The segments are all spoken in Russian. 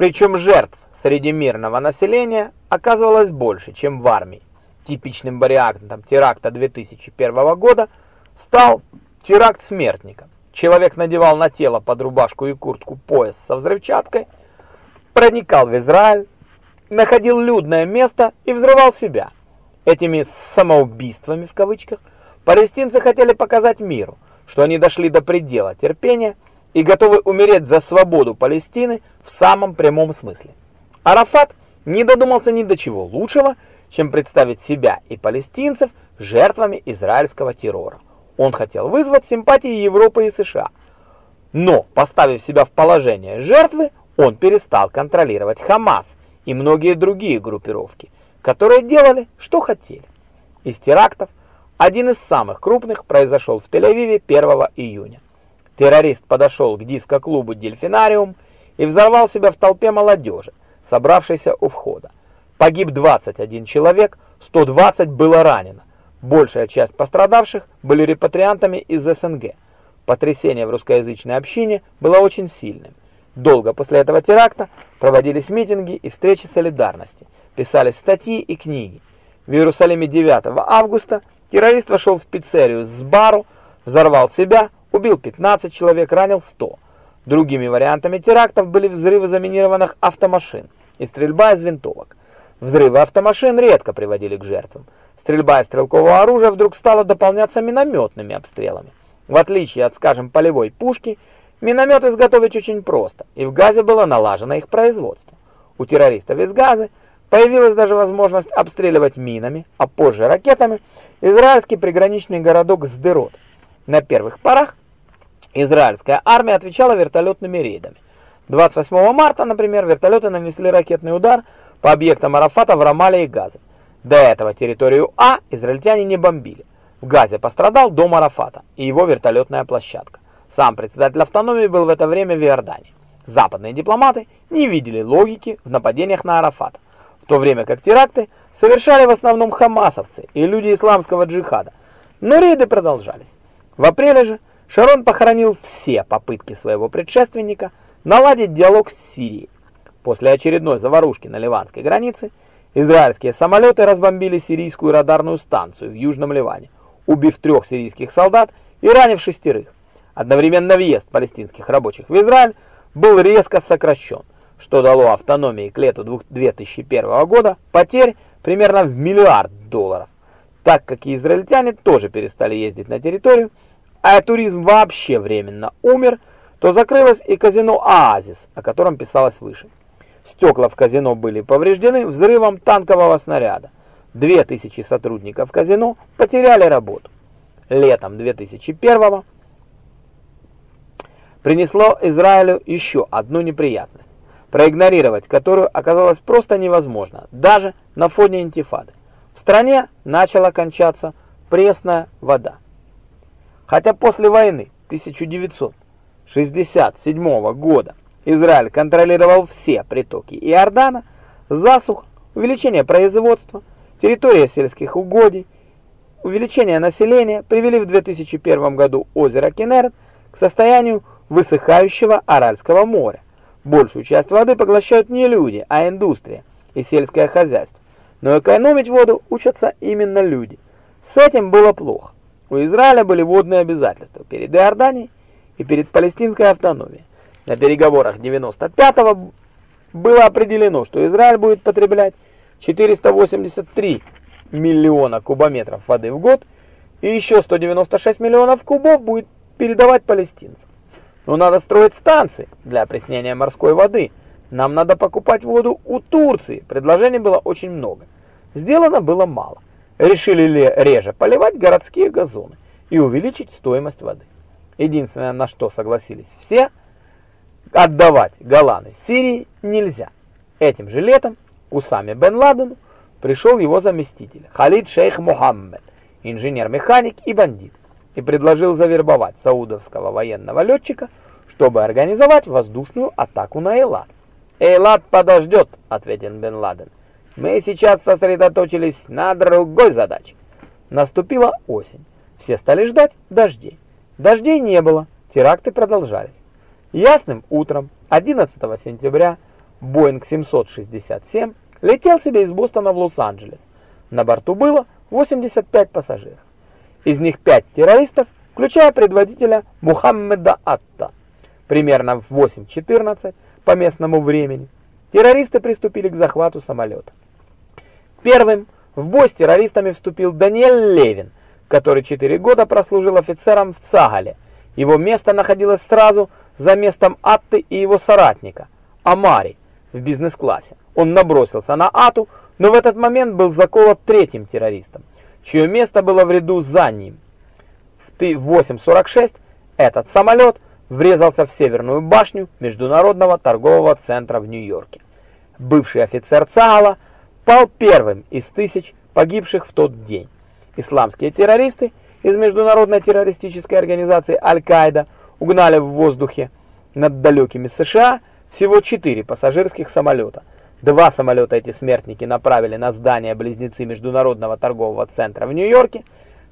Причем жертв среди мирного населения оказывалось больше, чем в армии. Типичным вариантом теракта 2001 года стал теракт смертника. Человек надевал на тело под рубашку и куртку пояс со взрывчаткой, проникал в Израиль, находил людное место и взрывал себя. Этими «самоубийствами» в кавычках палестинцы хотели показать миру, что они дошли до предела терпения и готовы умереть за свободу Палестины в самом прямом смысле. Арафат не додумался ни до чего лучшего, чем представить себя и палестинцев жертвами израильского террора. Он хотел вызвать симпатии Европы и США. Но, поставив себя в положение жертвы, он перестал контролировать Хамас и многие другие группировки, которые делали, что хотели. Из терактов один из самых крупных произошел в Тель-Авиве 1 июня. Террорист подошел к диско-клубу «Дельфинариум» и взорвал себя в толпе молодежи, собравшейся у входа. Погиб 21 человек, 120 было ранено. Большая часть пострадавших были репатриантами из СНГ. Потрясение в русскоязычной общине было очень сильным. Долго после этого теракта проводились митинги и встречи солидарности, писались статьи и книги. В Иерусалиме 9 августа террорист вошел в пиццерию с бару, взорвал себя, убил 15 человек, ранил 100. Другими вариантами терактов были взрывы заминированных автомашин и стрельба из винтовок. Взрывы автомашин редко приводили к жертвам. Стрельба из стрелкового оружия вдруг стала дополняться минометными обстрелами. В отличие от, скажем, полевой пушки, миномет изготовить очень просто, и в Газе было налажено их производство. У террористов из Газы появилась даже возможность обстреливать минами, а позже ракетами, израильский приграничный городок Сдерот. На первых порах израильская армия отвечала вертолетными рейдами. 28 марта, например, вертолеты нанесли ракетный удар по объектам Арафата в Рамале и Газе. До этого территорию А израильтяне не бомбили. В Газе пострадал дом Арафата и его вертолетная площадка. Сам председатель автономии был в это время в Иордании. Западные дипломаты не видели логики в нападениях на Арафата, в то время как теракты совершали в основном хамасовцы и люди исламского джихада. Но рейды продолжались. В апреле же Шарон похоронил все попытки своего предшественника наладить диалог с Сирией. После очередной заварушки на ливанской границе израильские самолеты разбомбили сирийскую радарную станцию в Южном Ливане, убив трех сирийских солдат и ранив шестерых. Одновременно въезд палестинских рабочих в Израиль был резко сокращен, что дало автономии к лету 2001 года потерь примерно в миллиард долларов. Так как израильтяне тоже перестали ездить на территорию, а туризм вообще временно умер, то закрылось и казино «Оазис», о котором писалось выше. Стекла в казино были повреждены взрывом танкового снаряда. 2000 сотрудников казино потеряли работу. Летом 2001 принесло Израилю еще одну неприятность, проигнорировать которую оказалось просто невозможно, даже на фоне интифады. В стране начала кончаться пресная вода. Хотя после войны 1967 года Израиль контролировал все притоки Иордана, засух, увеличение производства, территория сельских угодий, увеличение населения привели в 2001 году озеро Кенерет к состоянию высыхающего Аральского моря. Большую часть воды поглощают не люди, а индустрия и сельское хозяйство. Но экономить воду учатся именно люди. С этим было плохо. У Израиля были водные обязательства перед Иорданией и перед палестинской автономией. На переговорах 95-го было определено, что Израиль будет потреблять 483 миллиона кубометров воды в год и еще 196 миллионов кубов будет передавать палестинцам. Но надо строить станции для опреснения морской воды. Нам надо покупать воду у Турции. Предложений было очень много. Сделано было мало. Решили ли реже поливать городские газоны и увеличить стоимость воды. Единственное, на что согласились все – Отдавать Голланы Сирии нельзя. Этим же летом к Усаме бен Ладену пришел его заместитель Халид шейх Мухаммед, инженер-механик и бандит, и предложил завербовать саудовского военного летчика, чтобы организовать воздушную атаку на Эйлат. «Эйлат подождет», — ответил бен Ладен. «Мы сейчас сосредоточились на другой задаче». Наступила осень. Все стали ждать дождей. Дождей не было, теракты продолжались. Ясным утром 11 сентября Boeing 767 летел себе из Бостона в Лос-Анджелес. На борту было 85 пассажиров. Из них 5 террористов, включая предводителя Мухаммеда Атта. Примерно в 8.14 по местному времени террористы приступили к захвату самолета. Первым в бой с террористами вступил Даниэль Левин, который 4 года прослужил офицером в Цагале. Его место находилось сразу за местом Атты и его соратника, Амари, в бизнес-классе. Он набросился на Ату, но в этот момент был заколот третьим террористом, чье место было в ряду за ним. В 8.46 этот самолет врезался в северную башню Международного торгового центра в Нью-Йорке. Бывший офицер Цагала пал первым из тысяч погибших в тот день. Исламские террористы из международной террористической организации Аль-Каида угнали в воздухе над далекими США всего четыре пассажирских самолета. Два самолета эти смертники направили на здание-близнецы Международного торгового центра в Нью-Йорке.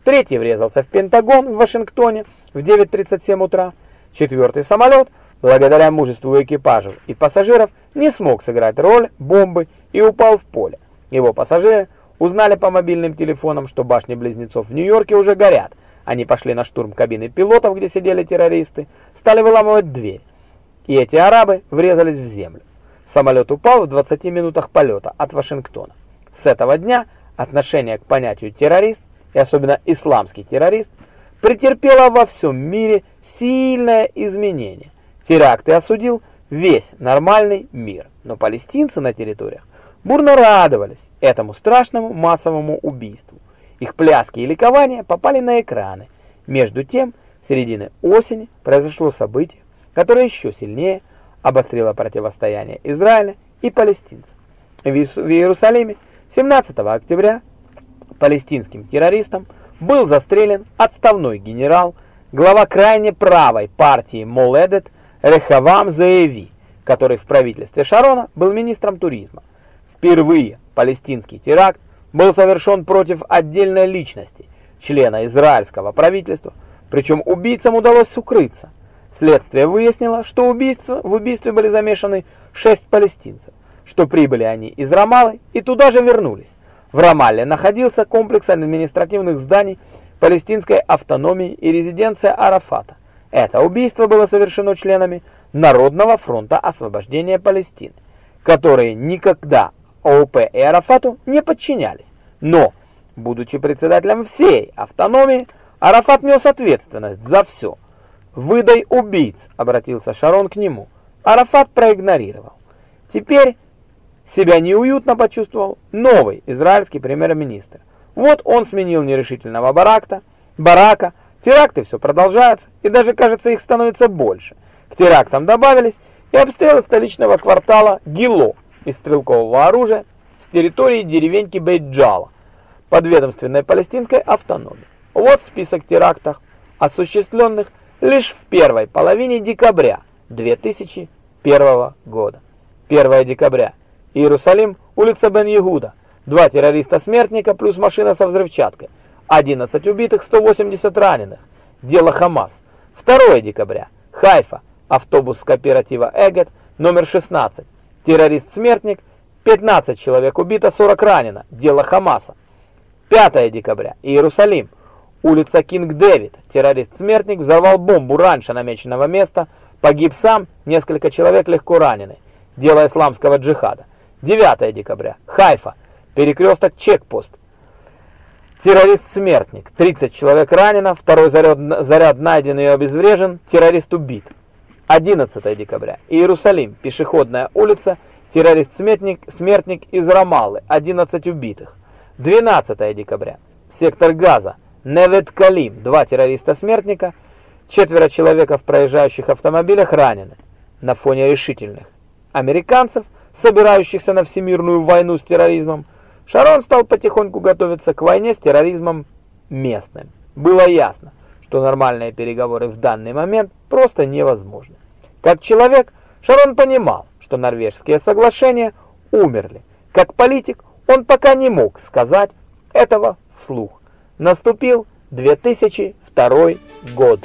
Третий врезался в Пентагон в Вашингтоне в 9.37 утра. Четвертый самолет, благодаря мужеству экипажев и пассажиров, не смог сыграть роль бомбы и упал в поле. Его пассажиры узнали по мобильным телефонам, что башни близнецов в Нью-Йорке уже горят. Они пошли на штурм кабины пилотов, где сидели террористы, стали выламывать дверь и эти арабы врезались в землю. Самолет упал в 20 минутах полета от Вашингтона. С этого дня отношение к понятию террорист, и особенно исламский террорист, претерпело во всем мире сильное изменение. Теракты осудил весь нормальный мир, но палестинцы на территориях бурно радовались этому страшному массовому убийству. Их пляски и ликования попали на экраны. Между тем, в середине осени произошло событие, которое еще сильнее обострило противостояние Израиля и палестинцев. В Иерусалиме 17 октября палестинским террористам был застрелен отставной генерал, глава крайне правой партии Моледет Рехавам Заеви, который в правительстве Шарона был министром туризма. Впервые палестинский теракт был совершен против отдельной личности, члена израильского правительства, причем убийцам удалось укрыться. Следствие выяснило, что убийство, в убийстве были замешаны шесть палестинцев, что прибыли они из Рамаллы и туда же вернулись. В Рамалле находился комплекс административных зданий палестинской автономии и резиденция Арафата. Это убийство было совершено членами Народного фронта освобождения Палестины, которые никогда ООП и Арафату не подчинялись. Но, будучи председателем всей автономии, Арафат нес ответственность за все – «Выдай убийц!» — обратился Шарон к нему. Арафат проигнорировал. Теперь себя неуютно почувствовал новый израильский премьер-министр. Вот он сменил нерешительного Баракта, Барака, теракты все продолжаются, и даже, кажется, их становится больше. К терактам добавились и обстрелы столичного квартала Гило из стрелкового оружия с территории деревеньки Бейджала, подведомственной палестинской автономии. Вот список терактов, осуществленных лишь в первой половине декабря 2001 года. 1 декабря. Иерусалим, улица Бен-Ягуда. Два террориста-смертника плюс машина со взрывчаткой. 11 убитых, 180 раненых. Дело Хамас. 2 декабря. Хайфа. Автобус кооператива Эгет, номер 16. Террорист-смертник. 15 человек убито, 40 ранено. Дело Хамаса. 5 декабря. Иерусалим. Улица Кинг-Дэвид. Террорист-смертник взорвал бомбу раньше намеченного места. Погиб сам, несколько человек легко ранены. Дело исламского джихада. 9 декабря. Хайфа. Перекресток Чекпост. Террорист-смертник. 30 человек ранено. Второй заряд, заряд найден и обезврежен. Террорист убит. 11 декабря. Иерусалим. Пешеходная улица. Террорист-смертник смертник из Рамаллы. 11 убитых. 12 декабря. Сектор Газа. Невет Калим, два террориста-смертника, четверо человек в проезжающих автомобилях ранены. На фоне решительных американцев, собирающихся на всемирную войну с терроризмом, Шарон стал потихоньку готовиться к войне с терроризмом местным. Было ясно, что нормальные переговоры в данный момент просто невозможны. Как человек, Шарон понимал, что норвежские соглашения умерли. Как политик, он пока не мог сказать этого вслух. Наступил 2002 год.